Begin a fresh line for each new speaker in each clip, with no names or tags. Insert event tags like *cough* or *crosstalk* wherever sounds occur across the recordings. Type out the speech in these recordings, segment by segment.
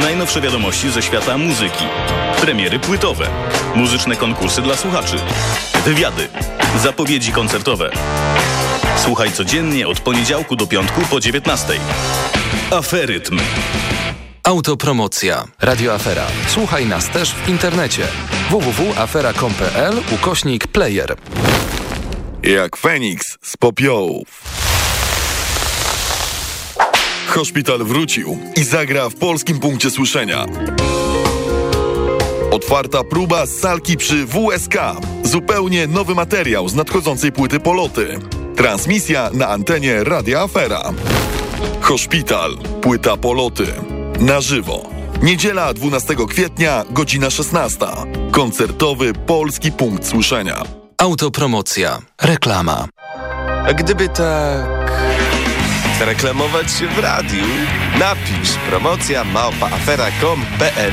Najnowsze wiadomości ze świata muzyki. Premiery płytowe. Muzyczne konkursy dla słuchaczy. Wywiady. Zapowiedzi koncertowe. Słuchaj codziennie od poniedziałku do piątku po 19. Aferytm.
Autopromocja. Radio Afera. Słuchaj nas też w internecie. www.afera.com.pl ukośnik player.
Jak Feniks z popiołów. Hospital wrócił i zagra w polskim punkcie słyszenia. Otwarta próba salki przy WSK. Zupełnie nowy materiał z nadchodzącej płyty Poloty. Transmisja na antenie Radia Afera. Hospital. Płyta Poloty. Na żywo. Niedziela 12 kwietnia, godzina 16. Koncertowy polski punkt słyszenia.
Autopromocja. Reklama.
A gdyby tak... reklamować się w radiu, napisz promocja małpaafera.com.pl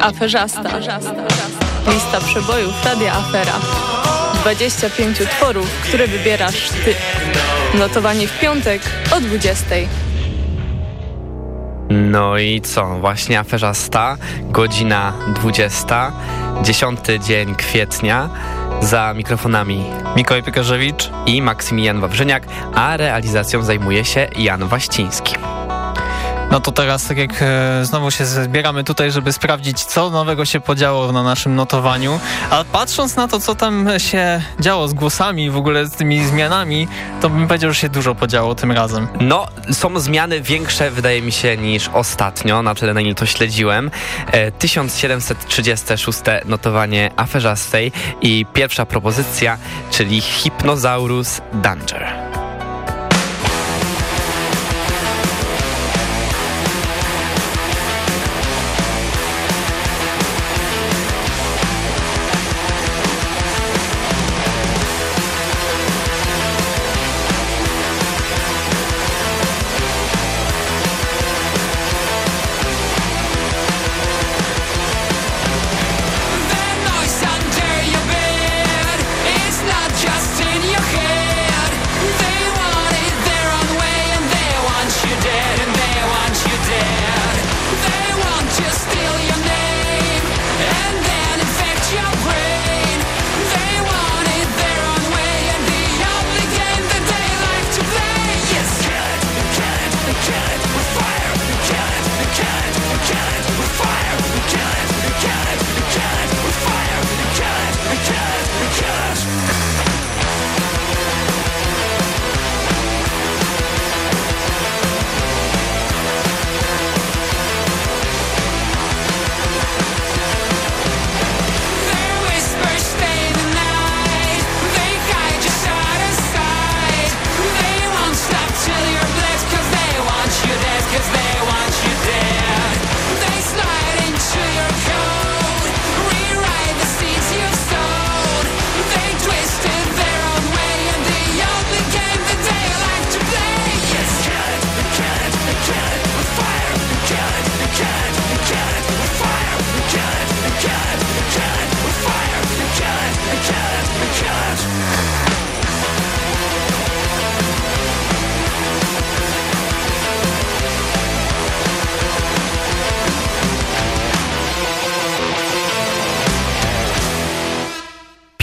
Aferzasta. Lista przebojów Radia Afera. 25 utworów, które wybierasz Ty. Notowanie w piątek o 20.
No i co? Właśnie aferzasta, godzina 20, 10 dzień kwietnia. Za mikrofonami
Mikołaj Piekarzewicz
i Maksymilian Wawrzyniak, a realizacją zajmuje się Jan Waściński.
No to teraz tak jak e, znowu się zbieramy tutaj, żeby sprawdzić, co nowego się podziało na naszym notowaniu, a patrząc na to, co tam się działo z głosami w ogóle z tymi zmianami, to bym powiedział, że się dużo podziało tym razem.
No, są zmiany większe, wydaje mi się, niż ostatnio, na tyle na ile to śledziłem. E, 1736 notowanie aferzastej i pierwsza propozycja, czyli Hypnosaurus Danger.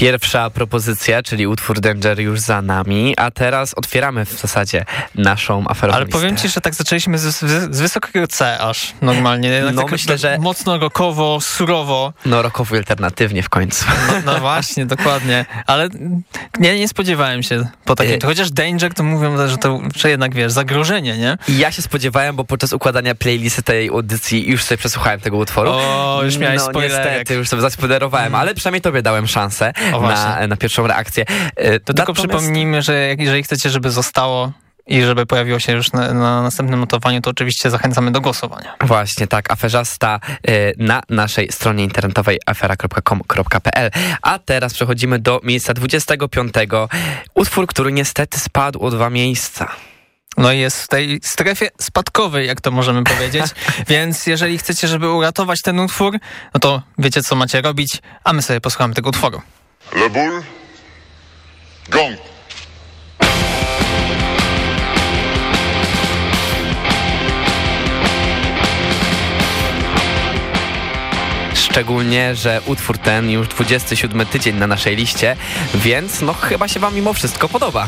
Pierwsza propozycja, czyli utwór Danger już za nami, a teraz otwieramy w zasadzie naszą aferę.
Ale powiem ci, że tak zaczęliśmy z, z, wysokiego C aż normalnie.
No
tak,
myślę, że...
Mocno rokowo, surowo.
No rokowo alternatywnie w końcu.
No, no *laughs* właśnie, dokładnie. Ale nie, nie spodziewałem się po takim. To chociaż Danger to mówią, że to że jednak wiesz, zagrożenie, nie?
I ja się spodziewałem, bo podczas układania playlisty tej audycji już sobie przesłuchałem tego utworu.
O, już miałeś
no,
spoilerek.
niestety, już sobie zaspoilerowałem, mm. ale przynajmniej tobie dałem szansę na, na pierwszą reakcję.
To tylko przypomnijmy, że jeżeli chcecie, żeby zostało i żeby pojawiło się już na, na następnym notowaniu, to oczywiście zachęcamy do głosowania.
Właśnie tak, aferzasta y, na naszej stronie internetowej afera.com.pl. A teraz przechodzimy do miejsca 25. Utwór, który niestety spadł o dwa miejsca.
No i jest w tej strefie spadkowej, jak to możemy powiedzieć. *laughs* Więc jeżeli chcecie, żeby uratować ten utwór, no to wiecie, co macie robić, a my sobie posłuchamy tego utworu.
Le Gong.
Szczególnie, że utwór ten już 27 tydzień na naszej liście, więc no chyba się wam mimo wszystko podoba.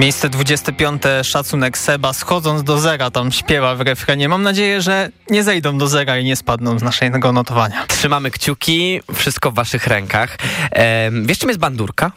Miejsce 25. Szacunek Seba schodząc do zera tam śpiewa w refrenie. Mam nadzieję, że nie zejdą do zera i nie spadną z naszego notowania.
Trzymamy kciuki, wszystko w waszych rękach. Ehm, wiesz czym jest bandurka?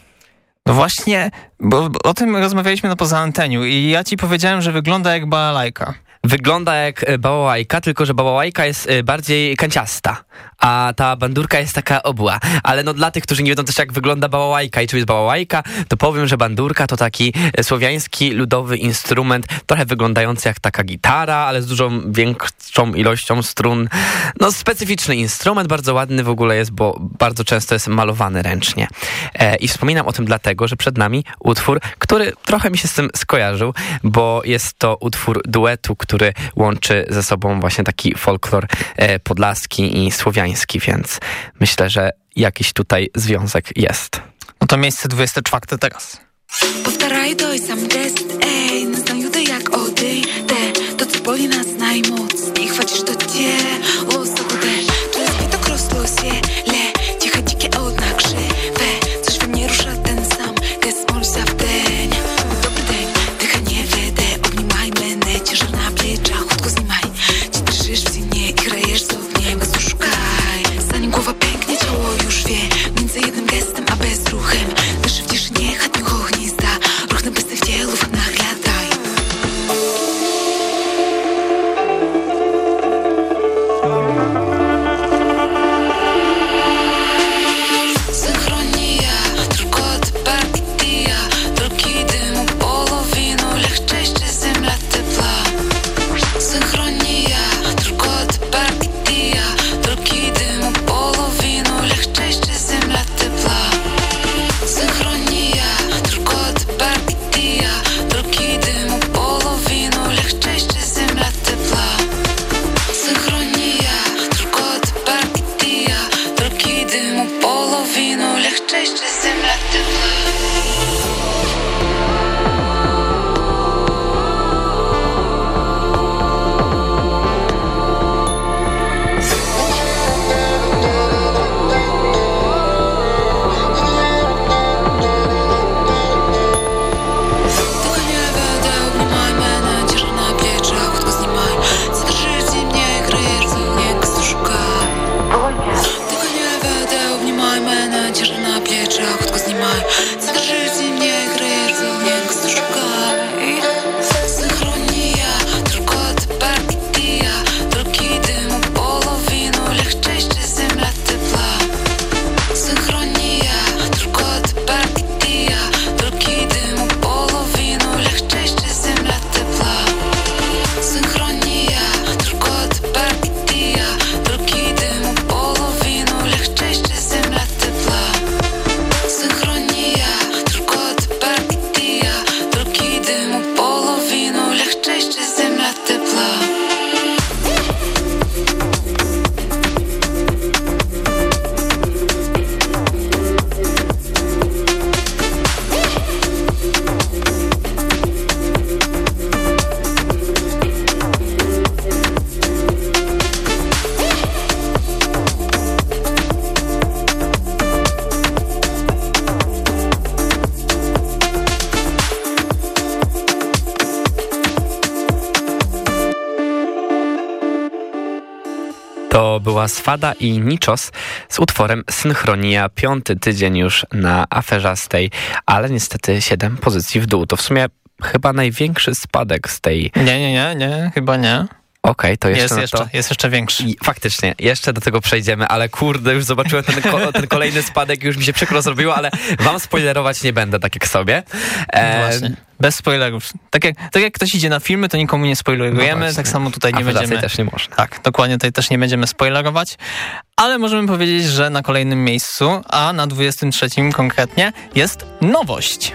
No właśnie, bo o tym rozmawialiśmy na poza anteniu i ja ci powiedziałem, że wygląda jak balalajka.
Wygląda jak e, bałałajka, tylko że bałałajka jest e, bardziej kanciasta,
a ta bandurka jest taka obła. Ale no dla tych, którzy nie wiedzą też jak wygląda bałałajka i czym jest bałałajka, to powiem, że bandurka to taki e, słowiański ludowy instrument, trochę wyglądający jak taka gitara, ale z dużą większą ilością strun. No specyficzny instrument, bardzo ładny w ogóle jest, bo bardzo często jest malowany ręcznie. E, I wspominam o tym dlatego, że przed nami utwór, który trochę mi się z tym skojarzył, bo jest to utwór duetu, który łączy ze sobą właśnie taki folklor e, podlaski i słowiański, więc myślę, że jakiś tutaj związek jest.
No to miejsce 24 teraz.
Powtaraj to i sam gest, ej judy jak odejdę To co boli nas najmocniej Chwacisz to cię, To
była Swada i Niczos z utworem Synchronia. Piąty tydzień już na aferzastej, ale niestety siedem pozycji w dół. To w sumie chyba największy spadek z tej...
Nie, nie, nie, nie, chyba nie.
Okej, to jeszcze
Jest
na
jeszcze,
to...
jest jeszcze większy.
I faktycznie, jeszcze do tego przejdziemy, ale kurde, już zobaczyłem ten, ko ten kolejny spadek, już mi się przykro zrobiło, ale wam spoilerować nie będę, tak jak sobie. E,
Właśnie. Bez spoilerów. Tak jak, tak jak ktoś idzie na filmy, to nikomu nie
No
spoilerujemy,
właśnie.
tak samo tutaj nie
A
będziemy...
też nie można.
Tak, dokładnie, tutaj też nie będziemy spoilerować, ale możemy powiedzieć, że na kolejnym miejscu, a na 23 konkretnie, jest nowość.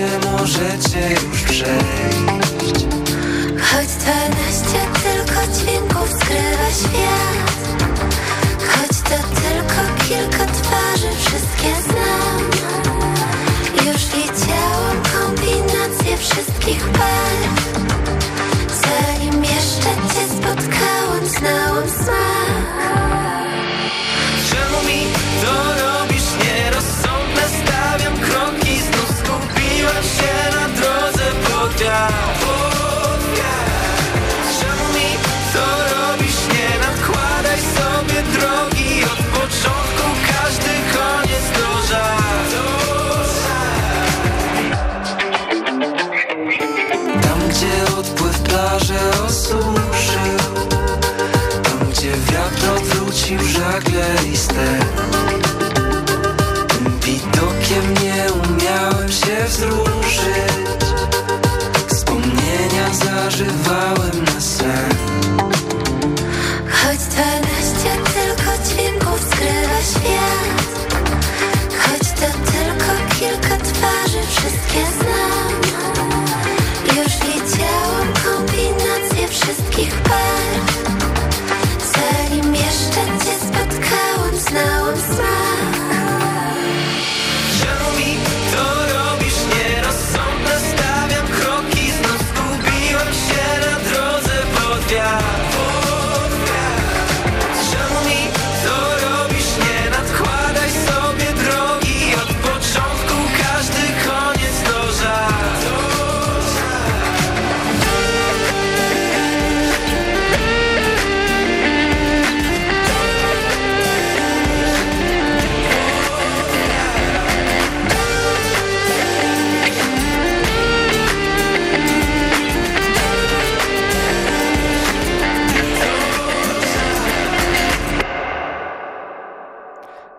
Możecie już przejść.
Choć dwanaście tylko dźwięków skrywa świat Choć to tylko kilka twarzy, wszystkie znam. Już widziałam kombinację wszystkich barw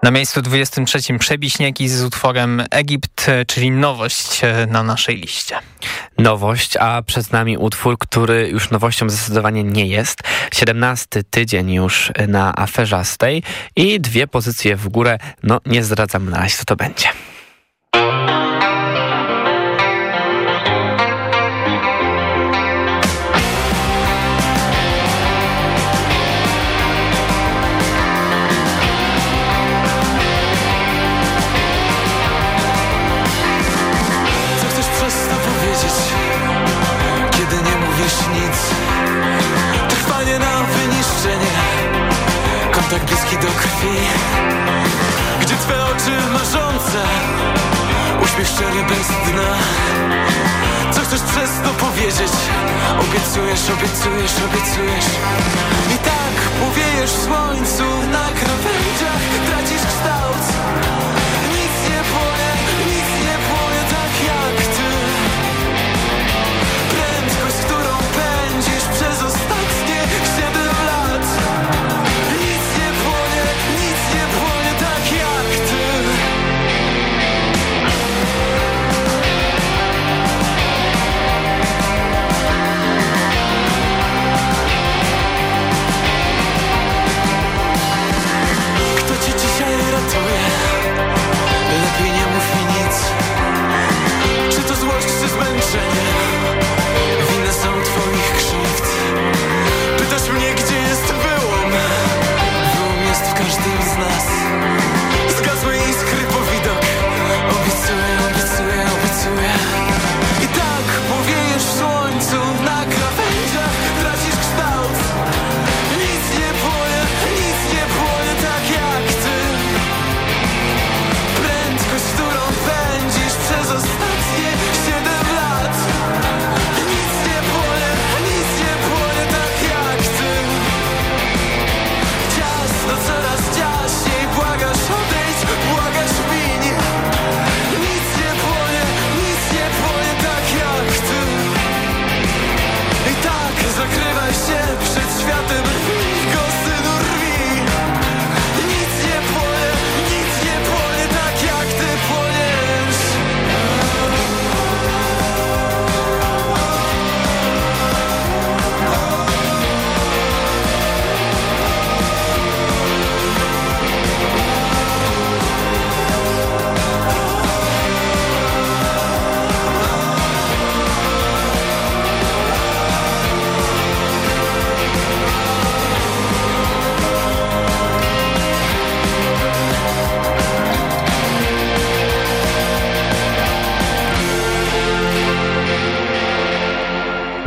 Na
miejscu 23 Przebiśnieki z utworem Egipt, czyli nowość e, na naszej liście.
Nowość, a przed nami utwór, który już nowością zdecydowanie nie jest. 17 tydzień już na aferzastej i dwie pozycje w górę. No nie zdradzam na razie, co to będzie.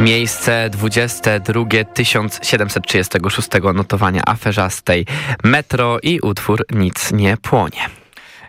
Miejsce 22 1736 notowania aferzastej Metro i utwór Nic nie płonie.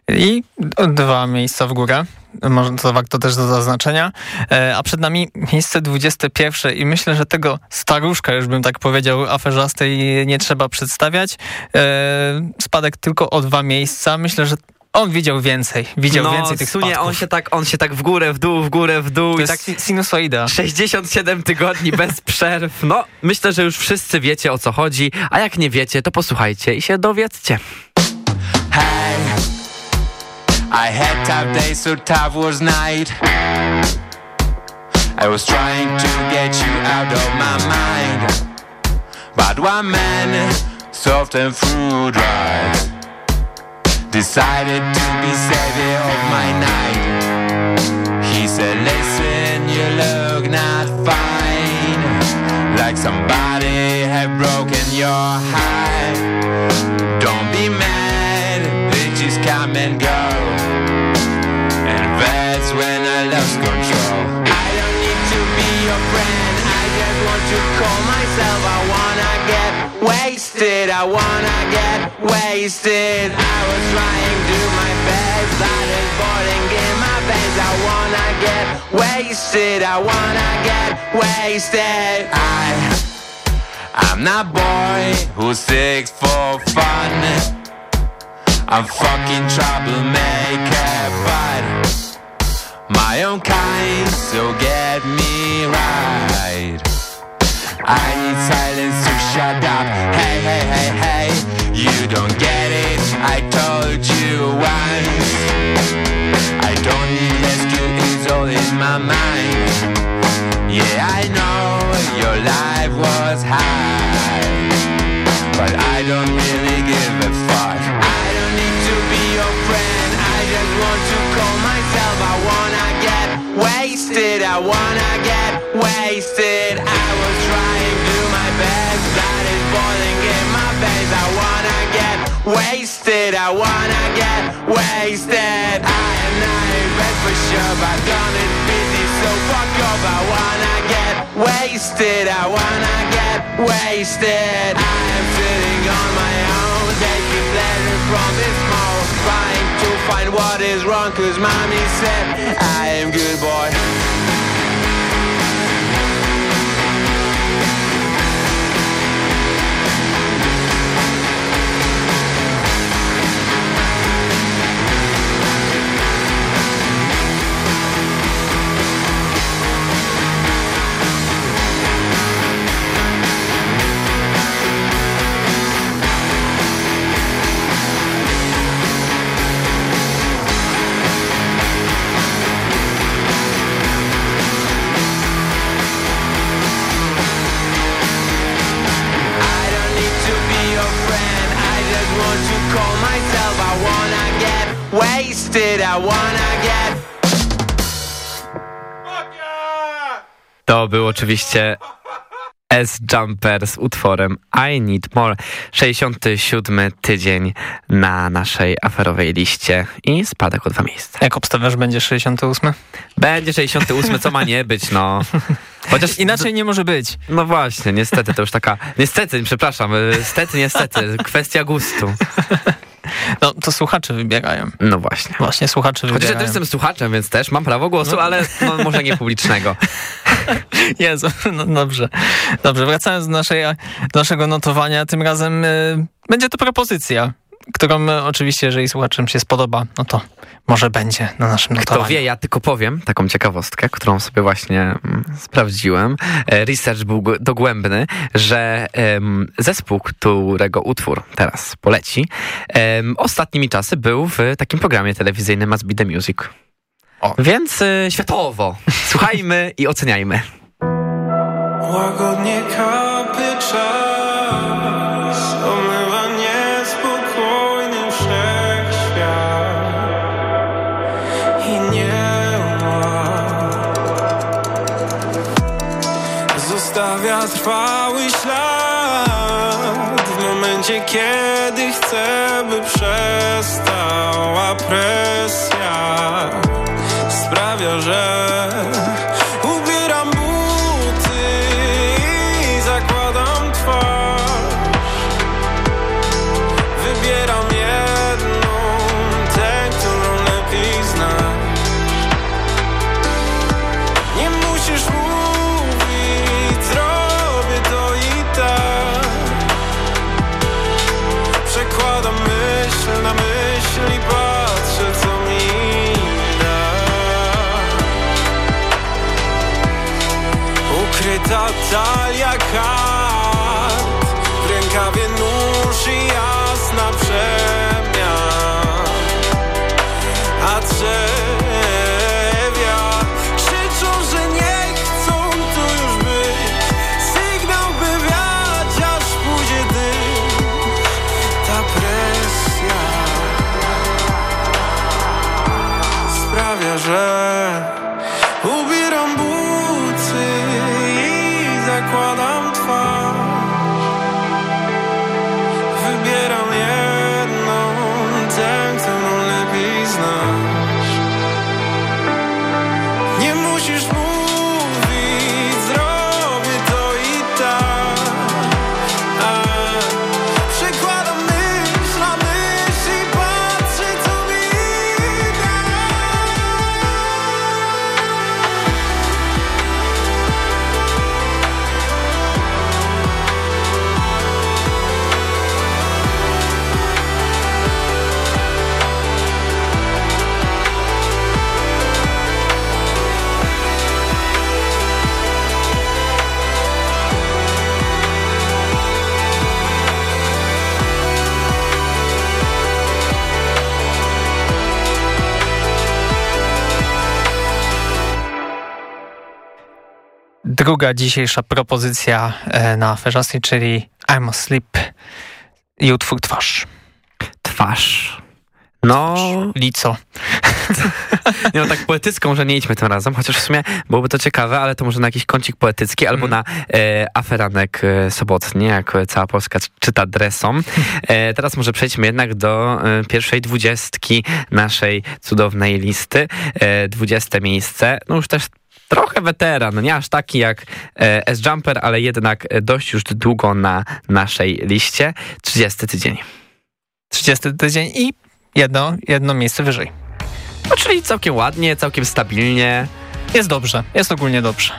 I dwa miejsca w górę może to warto też do zaznaczenia. E, a przed nami miejsce 21 i myślę, że tego staruszka, już bym tak powiedział, aferzastej nie trzeba przedstawiać. E, spadek tylko o dwa miejsca. Myślę, że on widział więcej, widział
no,
więcej tych
sunie,
spadków.
on się tak, on się tak w górę, w dół, w górę, w dół
To
i
jest
tak
si- sinusoida.
67 tygodni bez *laughs* przerw. No, myślę, że już wszyscy wiecie o co chodzi, a jak nie wiecie, to posłuchajcie i się dowiedzcie.
Hey, I had tough days, so tough was night. I was trying to get you out of my mind. But one man, soft and fruit right, decided to be savior of my night. He said, Listen, you look not fine, like somebody had broken your heart. Don't be mad, bitches come and go. And that's when I lost control. I don't need to be your friend, I just want to call myself. I wanna get wasted, I wanna get wasted. I was trying to do my best, that is boiling in my veins. I wanna get wasted, I wanna get wasted. I I'm not boy who sick for fun. I'm fucking troublemaker, but my own kind, so get me right. I need silence to shut up. Hey, hey, hey, hey, you don't get it. I told you once. I don't need rescue, it's all in my mind. Yeah, I know your life was high, but I don't really give a fuck. I don't need to be your friend, I just want to call myself. I wanna get wasted, I wanna get wasted. I wanna get wasted, I wanna get wasted. I am not in for sure, but done it busy, so fuck off. I wanna get wasted, I wanna get wasted. I am sitting on my own, taking pleasure from this mode, trying to find what is wrong, cause mommy said I am good boy. I wanna get.
To był oczywiście S-Jumper z utworem I Need More. 67 tydzień na naszej aferowej liście i spadek o dwa miejsca.
Jak obstawiasz, będzie 68?
Będzie 68, co ma nie być, no. Chociaż *laughs*
Inaczej nie może być.
No właśnie, niestety to już taka... Niestety, przepraszam, niestety, niestety, kwestia gustu.
No, to słuchacze wybierają.
No właśnie.
Właśnie słuchacze
Chociaż ja
wybierają.
też jestem słuchaczem, więc też mam prawo głosu,
No.
ale no, może nie publicznego. *laughs*
Jezu, no dobrze. Dobrze, wracając do, naszej, do naszego notowania, tym razem y, będzie to propozycja, którą y, oczywiście, jeżeli słuchaczom się spodoba, no to może będzie na naszym
Kto
notowaniu.
wie, ja tylko powiem taką ciekawostkę, którą sobie właśnie mm, sprawdziłem. E, Research był dogłębny, że em, zespół, którego utwór teraz poleci, em, ostatnimi czasy był w takim programie telewizyjnym Must Be The Music. Więc e, światowo. Słuchajmy i oceniajmy.
Łagodnie Zostawia trwały ślad w momencie, kiedy chcę, by przestała presja. Sprawia, że
sprawia,
Druga dzisiejsza propozycja e, na aferzasy, czyli I'm Asleep i utwór Twarz.
Twarz. No...
Lico. *laughs*
Nie no, tak poetycką, że nie idźmy tym razem, chociaż w sumie byłoby to ciekawe, ale to może na jakiś kącik poetycki albo na e, aferanek e, sobotni, jak cała Polska czyta dresom. *laughs* E, teraz może przejdźmy jednak do e, pierwszej dwudziestki naszej cudownej listy. E, Dwudzieste miejsce, no już też trochę weteran, nie aż taki jak e, S-Jumper, ale jednak dość już długo na naszej liście. 30 tydzień.
30 tydzień i jedno, jedno miejsce wyżej.
No, czyli całkiem ładnie, całkiem stabilnie.
Jest dobrze, jest ogólnie dobrze.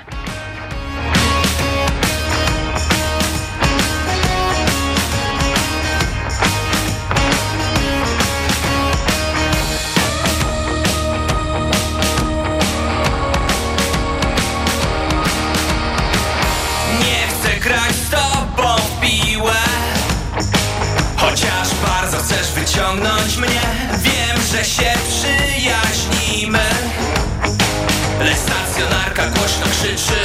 Wyciągnąć mnie. Wiem, że się przyjaźnimy. Lecz stacjonarka głośno krzyczy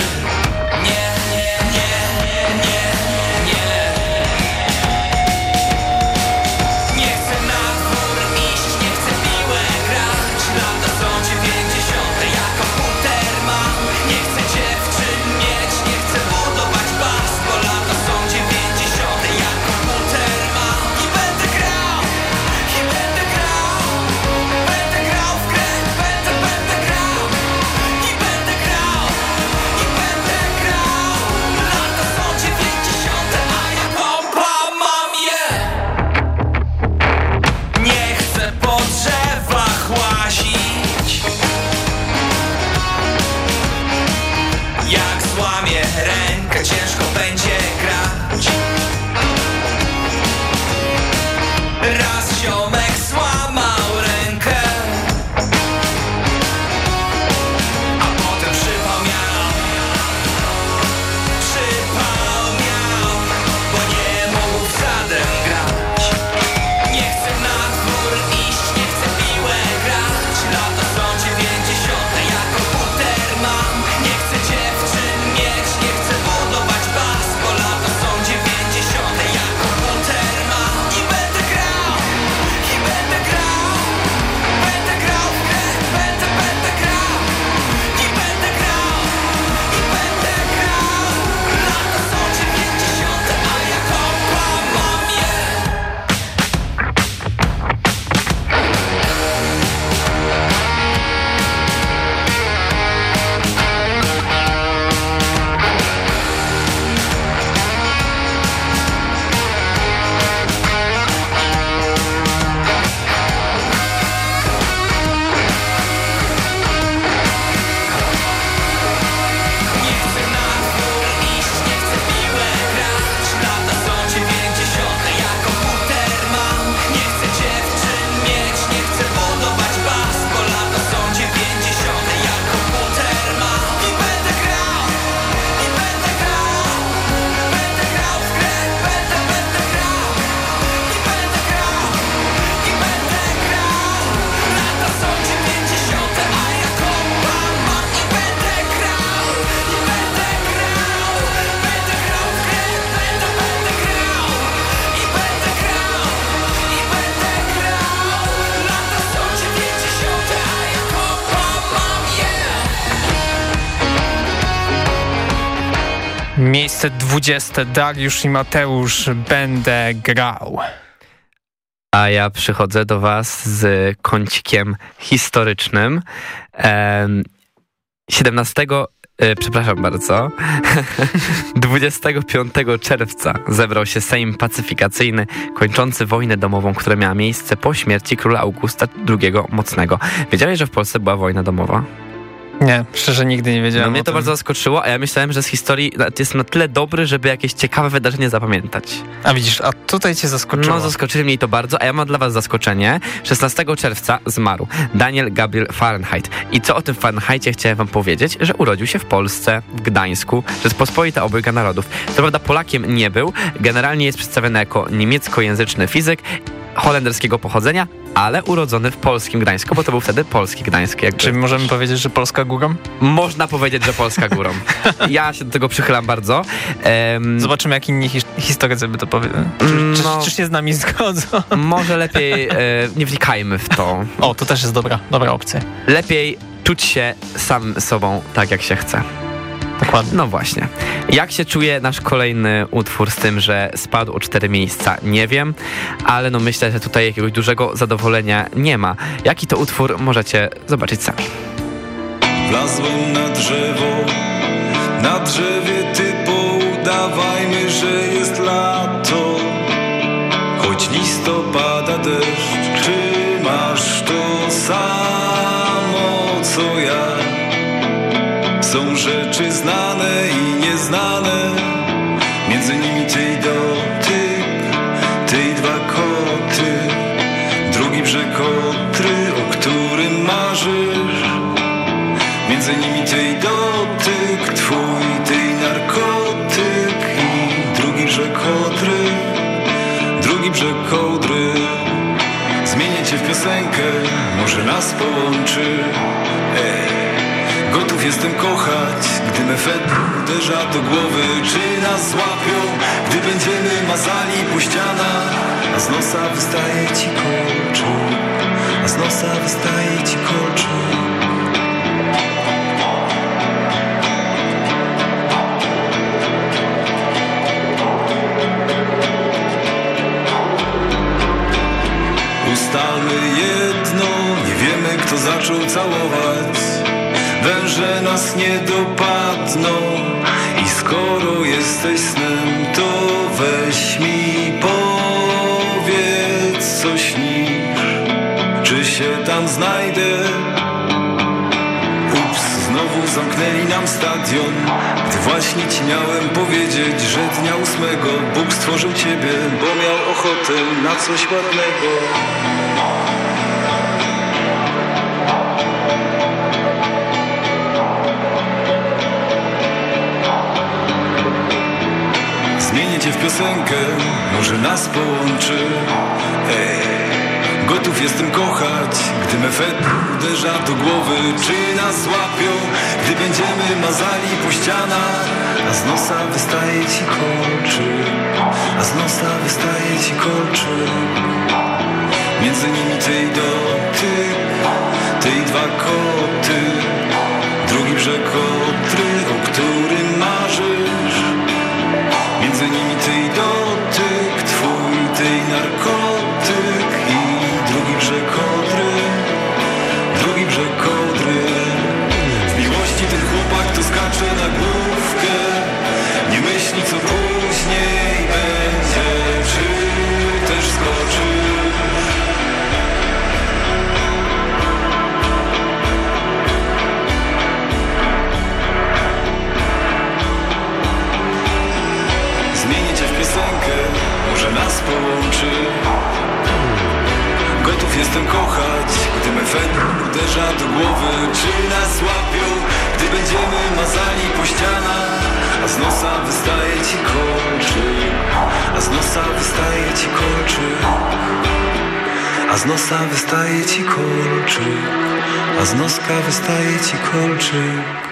20. Dariusz i Mateusz będę grał.
A ja przychodzę do Was z kącikiem historycznym. Em, 17, e, przepraszam bardzo, *laughs* 25 czerwca zebrał się Sejm Pacyfikacyjny kończący wojnę domową, która miała miejsce po śmierci króla Augusta II Mocnego. Wiedziałeś, że w Polsce była wojna domowa?
Nie, szczerze nigdy nie wiedziałem.
No mnie to bardzo zaskoczyło, a ja myślałem, że z historii na- jest na tyle dobry, żeby jakieś ciekawe wydarzenie zapamiętać.
A widzisz, a tutaj cię zaskoczyło.
No, zaskoczyli mnie to bardzo, a ja mam dla was zaskoczenie. 16 czerwca zmarł Daniel Gabriel Fahrenheit. I co o tym Fahrenheitie chciałem wam powiedzieć? Że urodził się w Polsce, w Gdańsku, Rzeczpospolita Obojga Narodów. Co prawda Polakiem nie był, generalnie jest przedstawiony jako niemieckojęzyczny fizyk, holenderskiego pochodzenia, ale urodzony w polskim Gdańsku, bo to był wtedy polski Gdańsk. Jakby.
Czy możemy powiedzieć, że Polska górą?
Można powiedzieć, że Polska górą. *laughs* Ja się do tego przychylam bardzo. Em,
Zobaczymy, jak inni his- historycy by to powiedzieli. Czy, czy,
No.
czy się z nami zgodzą? *laughs*
Może lepiej e, nie wnikajmy w to.
O, to też jest dobra, dobra opcja.
Lepiej czuć się sam sobą tak, jak się chce.
Dokładnie.
No właśnie. Jak się czuje nasz kolejny utwór z tym, że spadł o cztery miejsca? Nie wiem, ale no myślę, że tutaj jakiegoś dużego zadowolenia nie ma. Jaki to utwór możecie zobaczyć sami.
Wlazłem na drzewo, na drzewie typu udawajmy, że jest lato. Choć listopada deszcz, czy masz to samo co ja? Są rzeczy znane i nieznane, między nimi ty i dotyk, ty i dwa koty, drugi brzeg Odry, o którym marzysz. Między nimi ty i dotyk, twój ty i narkotyk i drugi brzeg Odry, drugi brzeg Odry. Zmienię cię w piosenkę, może nas połączy. Ej. Gotów jestem kochać, gdy mefet uderza do głowy Czy nas złapią, gdy będziemy mazali po ścianach A z nosa wystaje ci kolczyk A z nosa wystaje ci kolczyk Ustalmy jedno, nie wiemy kto zaczął całować Węże nas nie dopadną. I skoro jesteś snem, to weź mi powiedz co śnisz Czy się tam znajdę? Ups, znowu zamknęli nam stadion. Gdy właśnie ci miałem powiedzieć, że dnia ósmego Bóg stworzył ciebie, bo miał ochotę na coś ładnego w piosenkę, może nas połączy. Ej, Gotów jestem kochać, gdy mefet uderza do głowy Czy nas łapią, gdy będziemy mazali po ścianach. A z nosa wystaje ci kolczyk A z nosa wystaje ci kolczyk Między nimi ty i dotyk Ty i dwa koty Drugi brzeg Odry, o którym marzysz Między nimi ty i dotyk, twój ty i narkotyk I drugi brzeg Odry, drugi brzeg Odry. W miłości ten chłopak to skacze na główkę połączy. Gotów jestem kochać, gdy mefet uderza do głowy. Czy nas łapią, gdy będziemy mazali po ścianach? A z nosa wystaje ci kolczyk A z nosa wystaje ci kolczyk A z nosa wystaje ci kolczyk A z noska wystaje ci kolczyk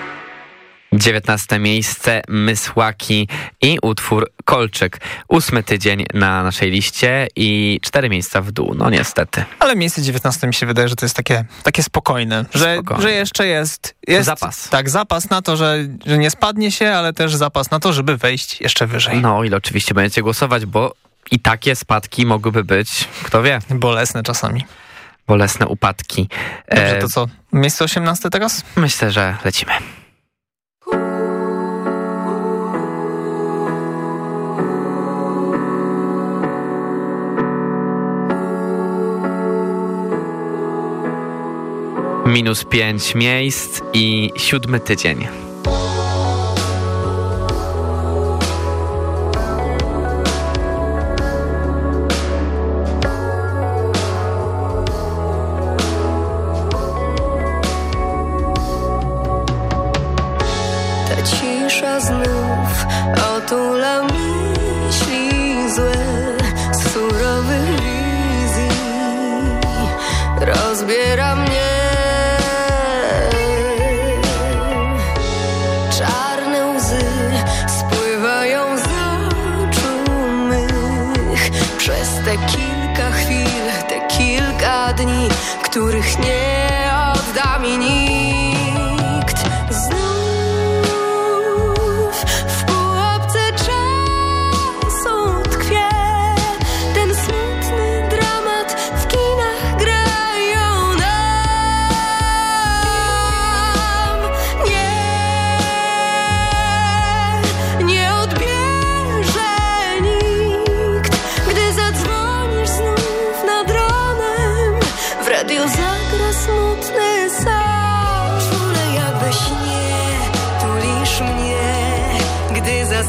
19 miejsce Mysłaki i utwór Kolczyk. Ósmy tydzień na naszej liście i cztery miejsca w dół. No niestety.
Ale miejsce 19 mi się wydaje, że to jest takie, takie spokojne, że,
Spokojne.
że jeszcze jest, jest...
Zapas.
Tak, zapas na to, że, że nie spadnie się, ale też zapas na to, żeby wejść jeszcze wyżej.
No o ile oczywiście będziecie głosować, bo i takie spadki mogłyby być, kto wie,
Bolesne czasami.
bolesne upadki.
Dobrze,
E,
to co? Miejsce 18 teraz?
Myślę, że lecimy. Minus pięć miejsc i siódmy tydzień.
Ta cisza znów otula myśli złe z surowych rozbiera których nie odda mi nikt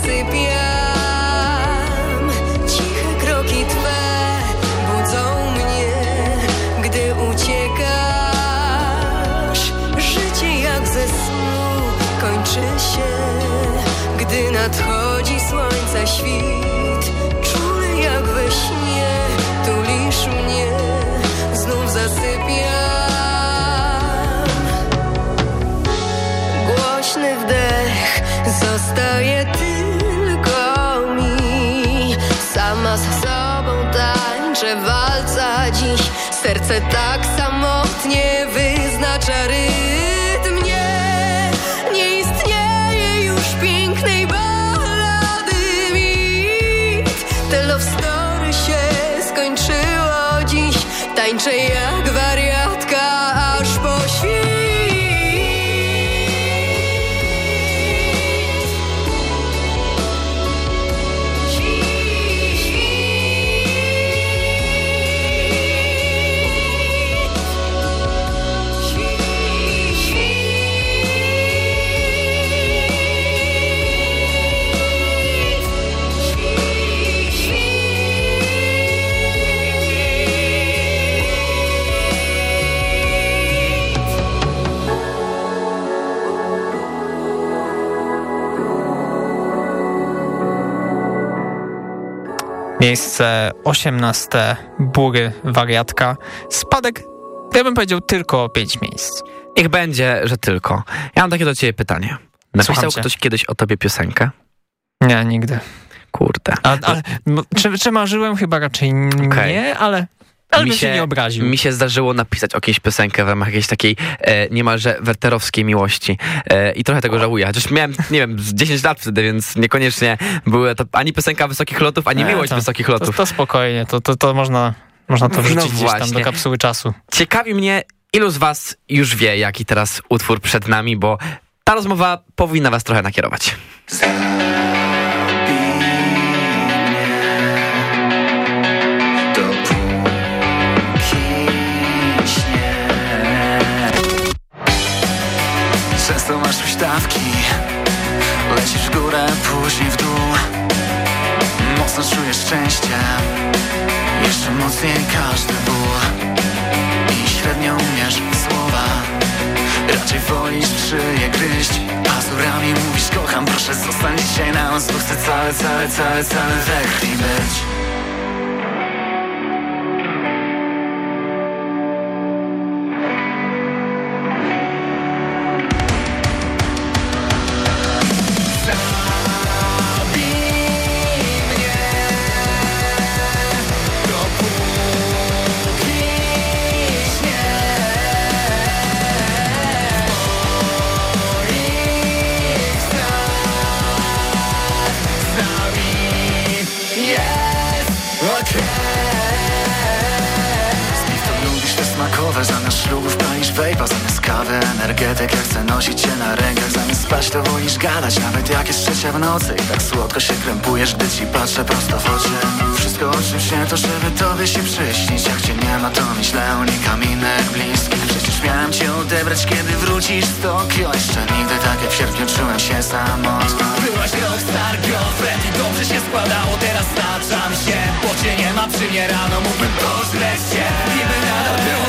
zasypiam ciche kroki twe budzą mnie gdy uciekasz. Życie jak ze snu kończy się gdy nadchodzi słońca świt czule jak we śnie. Tulisz mnie znów zasypiam. Głośny wdech zostaje tańczę walca dziś. Serce tak samotnie wyznacza rytm. Nie, nie istnieje już pięknej ballady mit. Te love story się skończyło dziś. Tańczę jak wariatka
Miejsce 18. Bury Wariatka. Spadek, ja bym powiedział, tylko o 5 miejsc.
Niech będzie, że tylko. Ja mam takie do ciebie pytanie. Napisał ktoś kiedyś o tobie piosenkę?
Nie, nigdy.
Kurde.
A, ale, czy, czy marzyłem? Chyba raczej
Okej.
nie, ale, ale bym się nie obraził.
Mi się zdarzyło napisać jakąś piosenkę w ramach jakiejś takiej e, niemalże werterowskiej miłości. E, I trochę tego żałuję. Chociaż miałem, nie wiem, z 10 lat wtedy, więc niekoniecznie były to ani piosenka wysokich lotów, ani
E,
miłość
to-
wysokich
To,
lotów.
to spokojnie, to, to, to można, można to
No
wrzucić gdzieś tam
właśnie.
do kapsuły czasu.
Ciekawi mnie, ilu z was już wie, jaki teraz utwór przed nami, bo ta rozmowa powinna was trochę nakierować.
Masz huśtawki Lecisz w górę, później w dół. Mocno czujesz szczęście. Jeszcze mocniej każdy ból. I średnio umiesz słowa. Raczej wolisz szyję gryźć Pazurami. Mówisz kocham, proszę zostań dzisiaj na noc chcę cały, cały, cały, cały we krwi być
wejpa Zamiast kawy energetyk Ja chcę nosić cię na rękach. Zamiast spać to wolisz gadać Nawet jak jest trzecia w nocy. I tak słodko się krępujesz Gdy ci patrzę prosto w oczy. Wszystko o czym się to żeby tobie się przyśnić. Jak cię nie ma to myślę unikam innych bliskich Przecież miałem cię odebrać kiedy wrócisz z Tokio. Jeszcze nigdy tak jak w sierpniu czułem się samotny
Byłaś rockstar girlfriend i dobrze się składało Teraz staczam się, bo cię nie ma przy mnie rano Mógłbym pożreć cię, niby nadal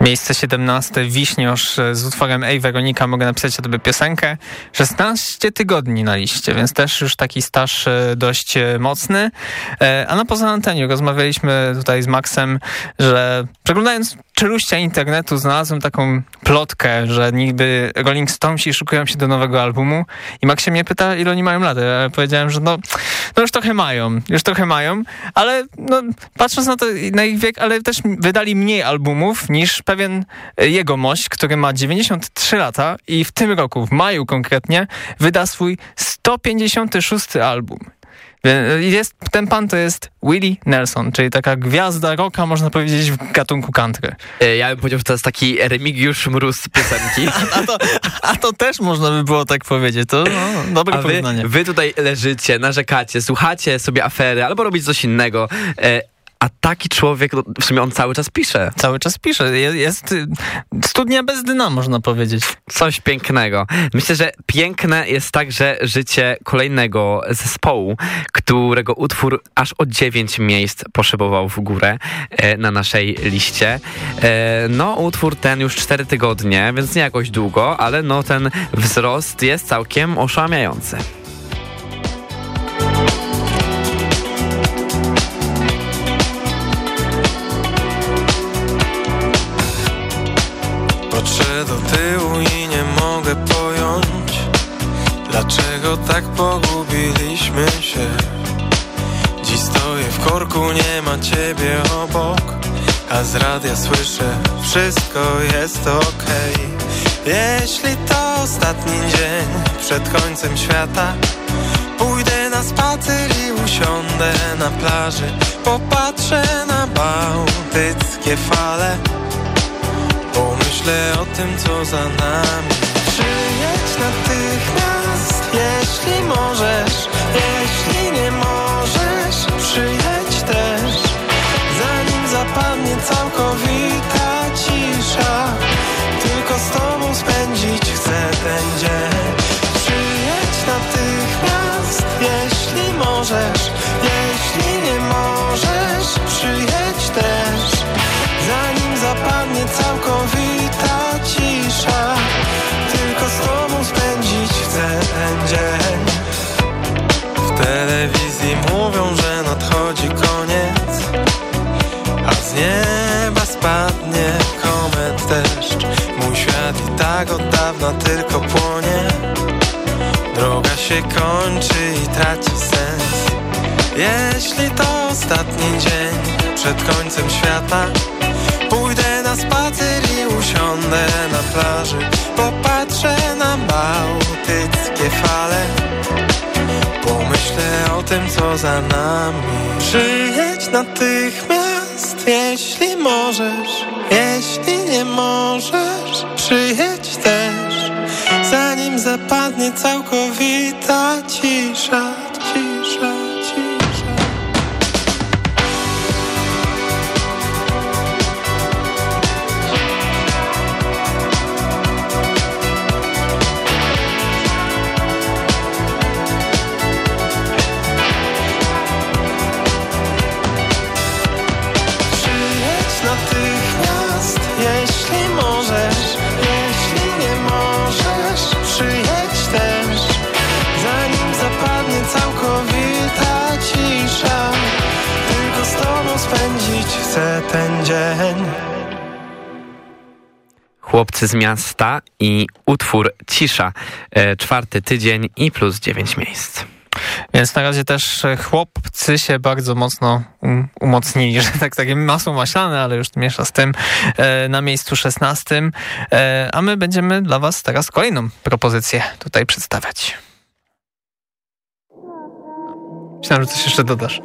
Miejsce 17, Wiśniosz e, z utworem Ej Weronika, mogę napisać o tobie piosenkę. 16 tygodni na liście, więc też już taki staż e, dość e, mocny. A na poza anteniu rozmawialiśmy tutaj z Maxem, że przeglądając czeluścia internetu znalazłem taką plotkę, że niby Rolling Stonesi szukują się do nowego albumu i Max się mnie pyta, ile oni mają lat. Ja powiedziałem, że no, no już trochę mają, już trochę mają, ale no, patrząc na, to, na ich wiek, ale też wydali mniej albumów niż pewien jegomość, który ma 93 lata i w tym roku, w maju konkretnie, wyda swój 156 album. Jest, ten pan to jest Willie Nelson, czyli taka gwiazda rocka, można powiedzieć, w gatunku country.
E, Ja bym powiedział, że to jest taki Remigiusz Mróz piosenki. *laughs*
A to, a to też można by było tak powiedzieć. To no, dobre
A wy,
porównanie.
wy tutaj leżycie, narzekacie, słuchacie sobie afery albo robicie coś innego. E, a taki człowiek, no, w sumie on cały czas pisze.
Cały czas pisze. Je- Jest y, studnia bez dna, można powiedzieć.
Coś pięknego. Myślę, że piękne jest także życie kolejnego zespołu, którego utwór aż o dziewięć miejsc poszybował w górę e, na naszej liście. E, no, utwór ten już cztery tygodnie, więc nie jakoś długo, ale no ten wzrost jest całkiem oszałamiający.
Dlaczego tak pogubiliśmy się? Dziś stoję w korku, nie ma ciebie obok A z radia słyszę, wszystko jest okej. Jeśli to ostatni dzień przed końcem świata Pójdę na spacer i usiądę na plaży Popatrzę na bałtyckie fale Pomyślę o tym, co za nami. Przyjedź natychmiast, jeśli możesz. Jeśli nie możesz, przyjedź też. Zanim zapadnie całkowita cisza Tylko z tobą spędzić chcę ten dzień tylko płonie. Droga się kończy i traci sens. Jeśli to ostatni dzień przed końcem świata Pójdę na spacer i usiądę na plaży. Popatrzę na bałtyckie fale. Pomyślę o tym, co za nami. Przyjedź natychmiast, jeśli możesz Jeśli nie możesz, zapadnie całkowita cisza
Chłopcy z miasta i utwór Cisza. E, czwarty tydzień i plus dziewięć miejsc.
Więc na razie też e, chłopcy się bardzo mocno um, umocnili, *laughs* że tak takie masło maślane, ale już miesza z tym e, na miejscu szesnastym. A my będziemy dla was teraz kolejną propozycję tutaj przedstawiać. Myślałem, że coś jeszcze dodasz.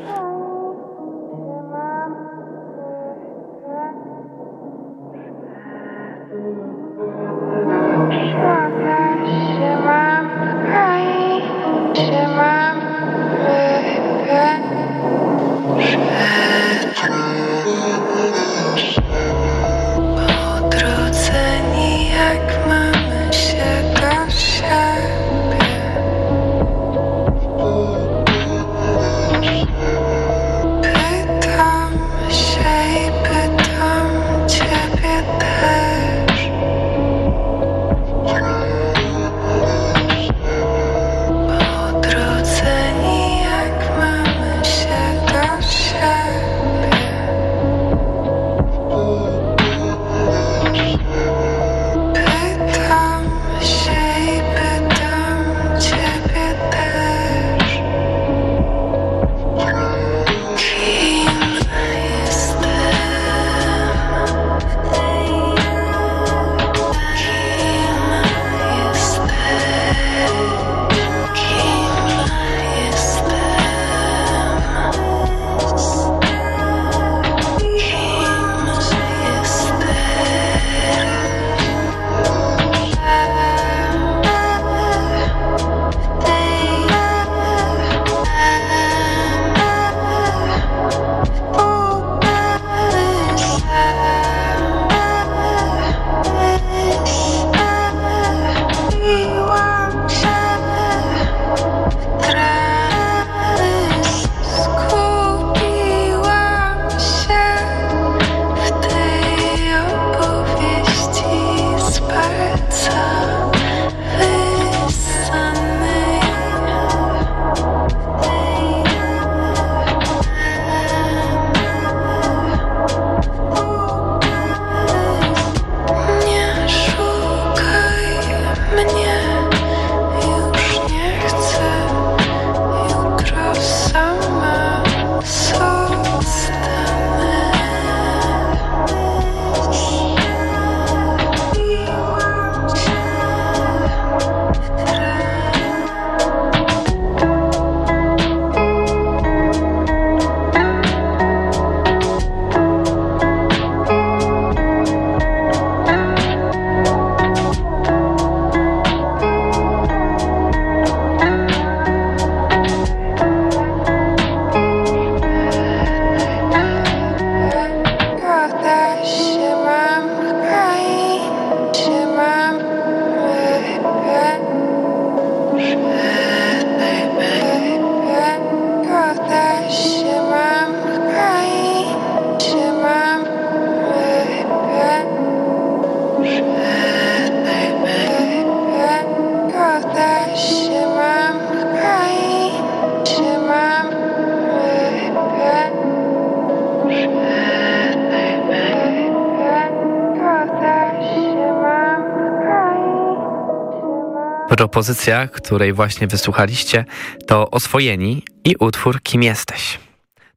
Propozycja, której właśnie wysłuchaliście, to Oswojeni i utwór Kim jesteś.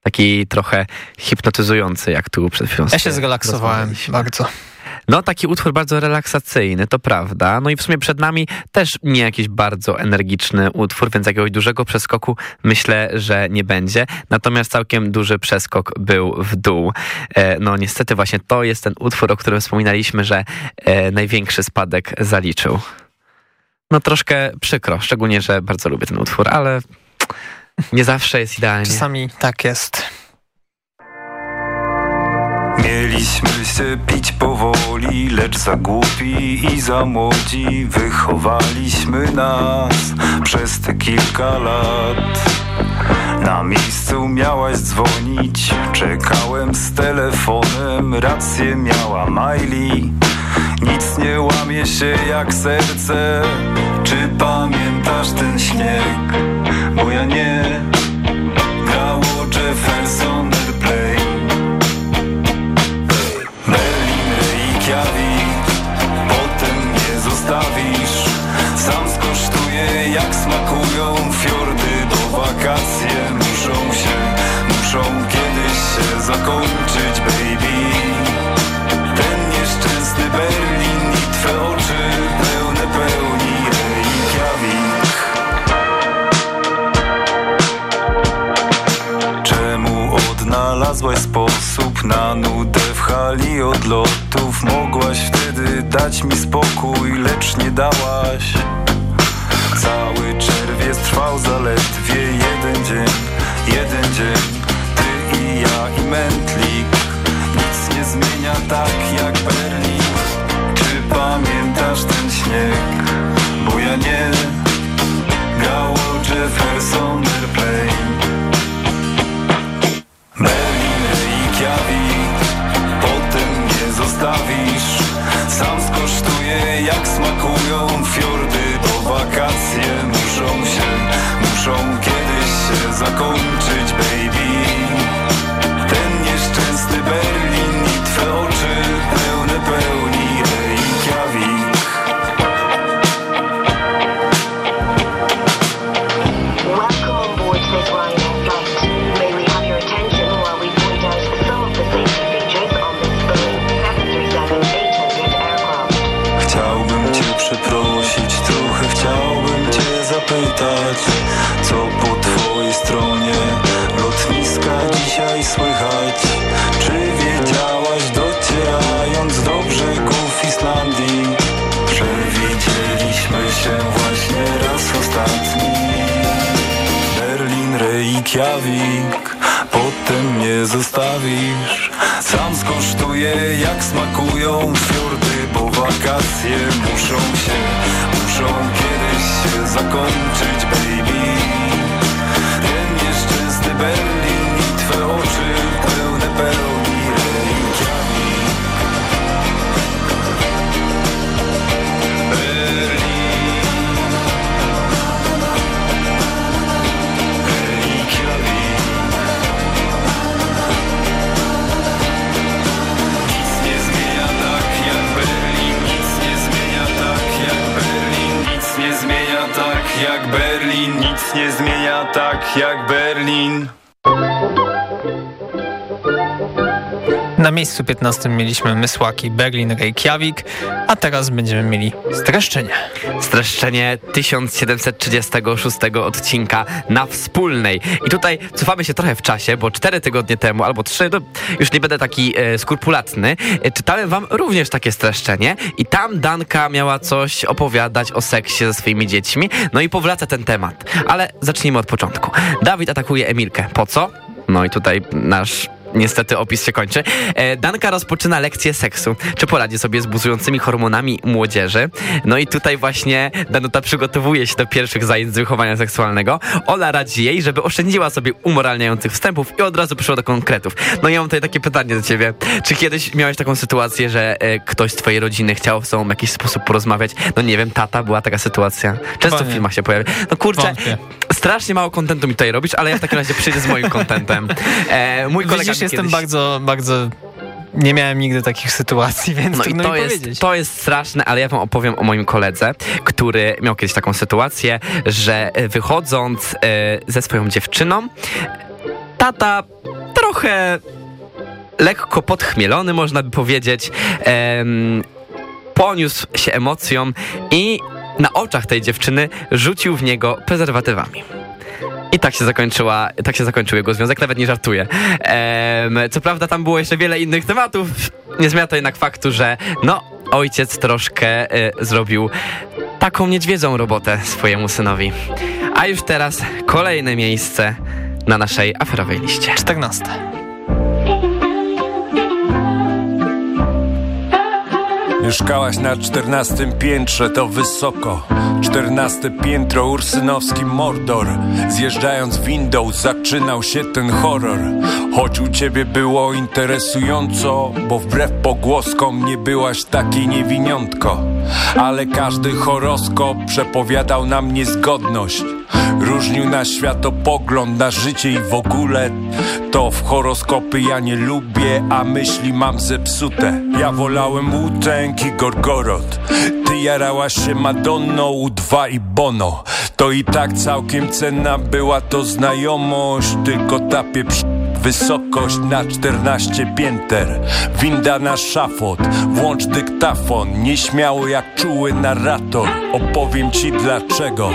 Taki trochę hipnotyzujący, jak tu przed chwilą
Ja się zrelaksowałem bardzo.
No, taki utwór bardzo relaksacyjny, to prawda. No i w sumie przed nami też nie jakiś bardzo energiczny utwór, więc jakiegoś dużego przeskoku myślę, że nie będzie. Natomiast całkiem duży przeskok był w dół. E, no niestety właśnie to jest ten utwór, o którym wspominaliśmy, że e, największy spadek zaliczył. No troszkę przykro, szczególnie, że bardzo lubię ten utwór, ale nie zawsze jest idealnie.
Czasami tak jest.
Mieliśmy się pić powoli, lecz za głupi i za młodzi Wychowaliśmy nas przez te kilka lat Na miejscu miałaś dzwonić, czekałem z telefonem Rację miała Miley, nic nie łamie się jak serce. Czy pamiętasz ten śnieg? Bo ja nie. Grało Jefferson Airplane. Berlin, Reykjavik Potem mnie zostawisz. Sam skosztuję jak smakują fiordy. Bo wakacje muszą się Muszą kiedyś się zakończyć, odnalazłaś sposób na nudę w hali odlotów? Mogłaś wtedy dać mi spokój, lecz nie dałaś. Cały czerwiec trwał zaledwie jeden dzień, jeden dzień. Ty i ja i mętlik, nic nie zmienia tak jak Berlin. Czy pamiętasz ten śnieg? Bo ja nie. Grało Jefferson Airplane. Zakończyć, baby Ten nieszczęsny Berlin I twe oczy pełne pełni Reykjavik
Welcome on board this Ryanair flight. May we have your attention while we point out some of the safety features on this Boeing 737-800 aircraft.
Chciałbym cię przeprosić, trochę chciałbym cię zapytać zostawisz. Sam skosztuję jak smakują fiordy Bo wakacje muszą się Muszą kiedyś się zakończyć, baby
miejscu 15 mieliśmy Mysłaki, Berlin, Reykjavik, a teraz będziemy mieli streszczenie.
Streszczenie 1736 odcinka na wspólnej. I tutaj cofamy się trochę w czasie, bo cztery tygodnie temu, albo trzy, no, już nie będę taki e, skrupulatny, e, czytałem wam również takie streszczenie i tam Danka miała coś opowiadać o seksie ze swoimi dziećmi, no i powraca ten temat. Ale zacznijmy od początku. Dawid atakuje Emilkę. Po co? No i tutaj nasz Niestety opis się kończy. E, Danka rozpoczyna lekcję seksu. Czy poradzi sobie z buzującymi hormonami młodzieży? No i tutaj właśnie Danuta przygotowuje się do pierwszych zajęć z wychowania seksualnego. Ola radzi jej, żeby oszczędziła sobie umoralniających wstępów i od razu przyszła do konkretów. No ja mam tutaj takie pytanie do ciebie. Czy kiedyś miałeś taką sytuację, że e, ktoś z twojej rodziny chciał z tobą w jakiś sposób porozmawiać? No nie wiem, tata, była taka sytuacja. Często w filmach się pojawia. No kurczę, strasznie mało kontentu mi tutaj robisz, ale ja w takim razie przyjdę z moim kontentem. E, mój kolega
Widzisz,
mi
jestem
kiedyś...
bardzo, bardzo nie miałem nigdy takich sytuacji, więc
No i to jest,
powiedzieć.
to jest straszne, ale ja wam opowiem o moim koledze, który miał kiedyś taką sytuację, że e, wychodząc e, ze swoją dziewczyną, tata trochę lekko podchmielony, można by powiedzieć, em, poniósł się emocją i na oczach tej dziewczyny rzucił w niego prezerwatywami. I tak się, zakończyła, tak się zakończył jego związek, nawet nie żartuję. Em, co prawda tam było jeszcze wiele innych tematów, nie zmienia to jednak faktu, że no, ojciec troszkę e, zrobił taką niedźwiedzą robotę swojemu synowi. A już teraz kolejne miejsce na naszej aferowej liście.
14.
Mieszkałaś na czternastym piętrze, to wysoko. Czternaste piętro, ursynowski Mordor. Zjeżdżając windą, zaczynał się ten horror. Choć u ciebie było interesująco, bo wbrew pogłoskom nie byłaś takiej niewiniątko. Ale każdy horoskop przepowiadał nam niezgodność. Różnił na światopogląd, na życie i w ogóle. To w horoskopy ja nie lubię, a myśli mam zepsute. Ja wolałem Wu-Tang i Gorgorod. Ty jarałaś się Madonną, U2 i Bono. To i tak całkiem cenna była to znajomość Tylko ta pieprz... Wysokość na 14 pięter. Winda na szafot Włącz dyktafon. Nieśmiało jak czuły narrator. Opowiem ci dlaczego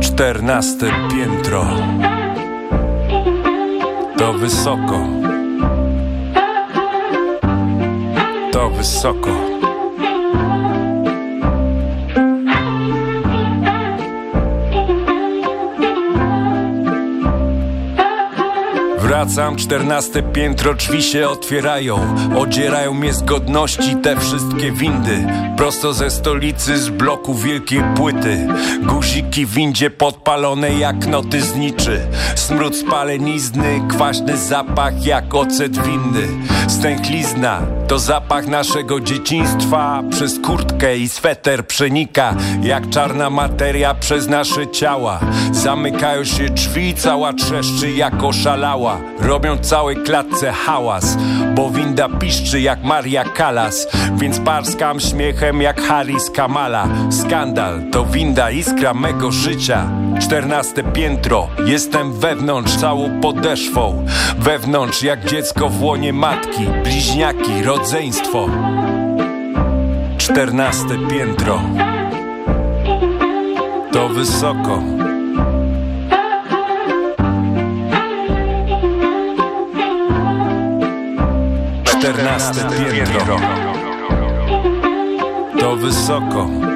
Czternaste piętro. To wysoko. To wysoko Wracam, czternaste piętro, drzwi się otwierają Odzierają mnie z godności te wszystkie windy. Prosto ze stolicy, z bloku wielkiej płyty. Guziki w windzie podpalone jak noty zniczy Smród spalenizny, kwaśny zapach jak ocet winny. Stęchlizna to zapach naszego dzieciństwa. Przez kurtkę i sweter przenika Jak czarna materia przez nasze ciała. Zamykają się drzwi, cała trzeszczy jak oszalała. Robią całej klatce hałas Bo winda piszczy jak Maria Kalas Więc parskam śmiechem jak Haris Kamala. Skandal to winda iskra mego życia Czternaste piętro, jestem wewnątrz całą podeszwą. Wewnątrz jak dziecko w łonie matki. Bliźniaki, rodzeństwo. Czternaste piętro. To wysoko. Czternaste piętro. To wysoko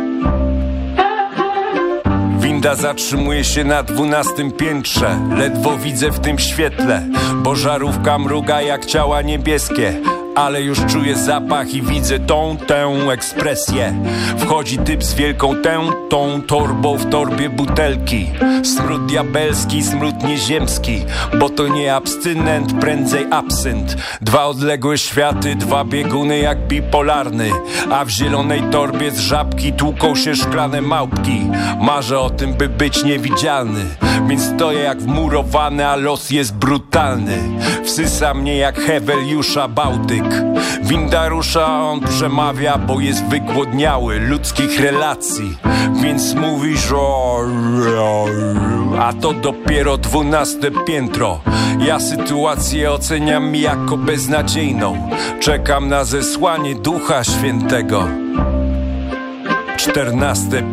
Winda zatrzymuje się na dwunastym piętrze. Ledwo widzę w tym świetle. Bo żarówka mruga jak ciała niebieskie ale już czuję zapach i widzę tą, tę ekspresję. Wchodzi typ z wielką tę, tą torbą w torbie butelki. Smród diabelski, smród nieziemski Bo to nie abstynent, prędzej absynt. Dwa odległe światy, dwa bieguny jak bipolarny A w zielonej torbie z żabki tłuką się szklane małpki. Marzę o tym, by być niewidzialny Więc stoję jak wmurowany, a los jest brutalny. Wsysa mnie jak Heweliusza Bałtyk Winda rusza, on przemawia, bo jest wygłodniały ludzkich relacji. Więc mówisz o... A to dopiero dwunaste piętro. Ja sytuację oceniam jako beznadziejną. Czekam na zesłanie Ducha Świętego. Czternaste